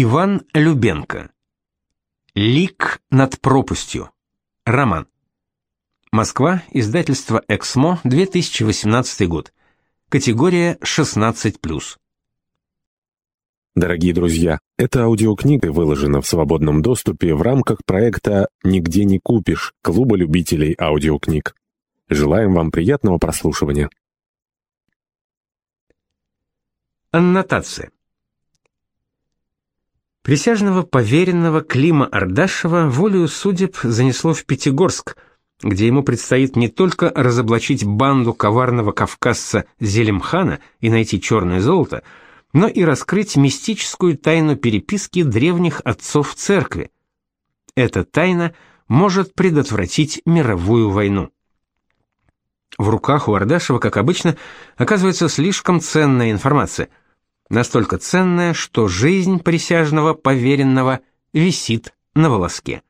Иван Любенко. Лик над пропастью. Роман. Москва, издательство Эксмо, 2018 год. Категория 16+. Дорогие друзья, эта аудиокнига выложена в свободном доступе в рамках проекта «Нигде не купишь» Клуба любителей аудиокниг. Желаем вам приятного прослушивания. Аннотация. Присяжного поверенного Клима Ардашева волею судеб занесло в Пятигорск, где ему предстоит не только разоблачить банду коварного кавказца Зелимхана и найти черное золото, но и раскрыть мистическую тайну переписки древних отцов церкви. Эта тайна может предотвратить мировую войну. В руках у Ардашева, как обычно, оказывается слишком ценная информация. Настолько ценная, что жизнь присяжного поверенного висит на волоске.